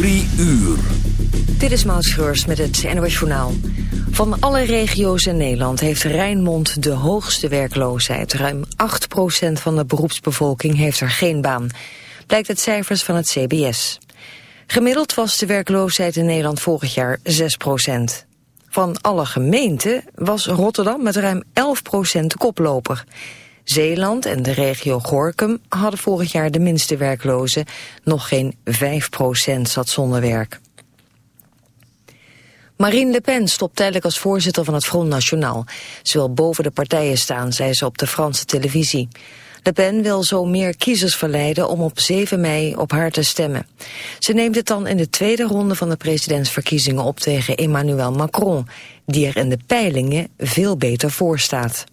Uur. Dit is Maud Schreurs met het NOS Journaal. Van alle regio's in Nederland heeft Rijnmond de hoogste werkloosheid. Ruim 8% van de beroepsbevolking heeft er geen baan. Blijkt uit cijfers van het CBS. Gemiddeld was de werkloosheid in Nederland vorig jaar 6%. Van alle gemeenten was Rotterdam met ruim 11% de koploper. Zeeland en de regio Gorkum hadden vorig jaar de minste werklozen. Nog geen 5% zat zonder werk. Marine Le Pen stopt tijdelijk als voorzitter van het Front National. Ze wil boven de partijen staan, zei ze op de Franse televisie. Le Pen wil zo meer kiezers verleiden om op 7 mei op haar te stemmen. Ze neemt het dan in de tweede ronde van de presidentsverkiezingen op tegen Emmanuel Macron, die er in de peilingen veel beter voor staat.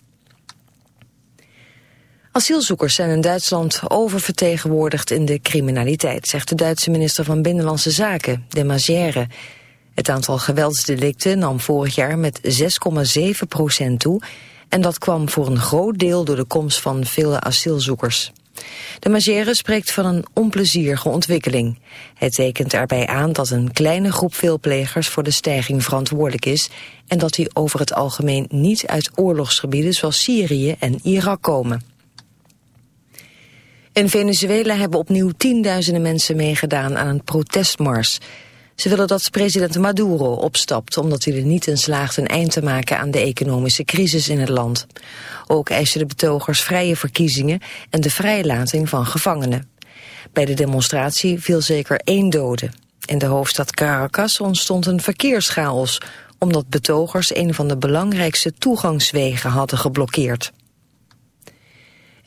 Asielzoekers zijn in Duitsland oververtegenwoordigd in de criminaliteit, zegt de Duitse minister van Binnenlandse Zaken, de. Het aantal geweldsdelicten nam vorig jaar met 6,7 procent toe en dat kwam voor een groot deel door de komst van vele asielzoekers. De Magère spreekt van een onplezierige ontwikkeling. Hij tekent erbij aan dat een kleine groep veelplegers voor de stijging verantwoordelijk is en dat die over het algemeen niet uit oorlogsgebieden zoals Syrië en Irak komen. In Venezuela hebben opnieuw tienduizenden mensen meegedaan aan een protestmars. Ze willen dat president Maduro opstapt omdat hij er niet in slaagt een eind te maken aan de economische crisis in het land. Ook eisen de betogers vrije verkiezingen en de vrijlating van gevangenen. Bij de demonstratie viel zeker één dode. In de hoofdstad Caracas ontstond een verkeerschaos omdat betogers een van de belangrijkste toegangswegen hadden geblokkeerd.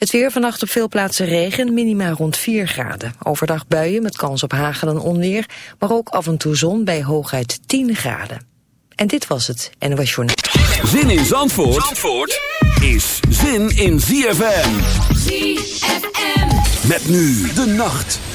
Het weer vannacht op veel plaatsen regen, minima rond 4 graden. Overdag buien met kans op hagel en onweer, maar ook af en toe zon bij hooguit 10 graden. En dit was het NOS Journal. Zin in Zandvoort, Zandvoort is zin in ZFM. ZFM. Met nu de nacht.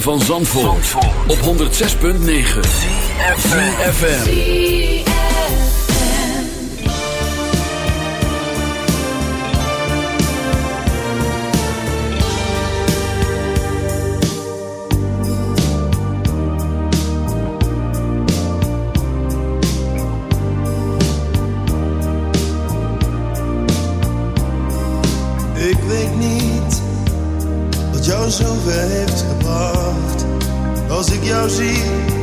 van Zandvoort, Zandvoort. op 106.9 CFFM Ik weet niet wat jou zo heeft rosie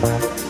Bye.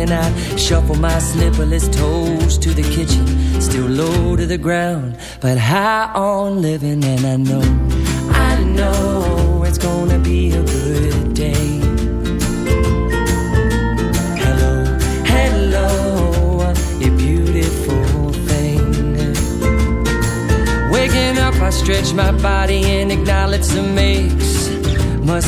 And I shuffle my slipperless toes to the kitchen, still low to the ground, but high on living. And I know,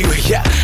You. Yeah,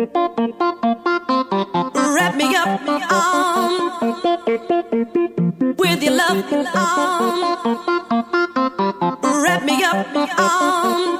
Wrap me up um, with your love. Um, wrap me up um,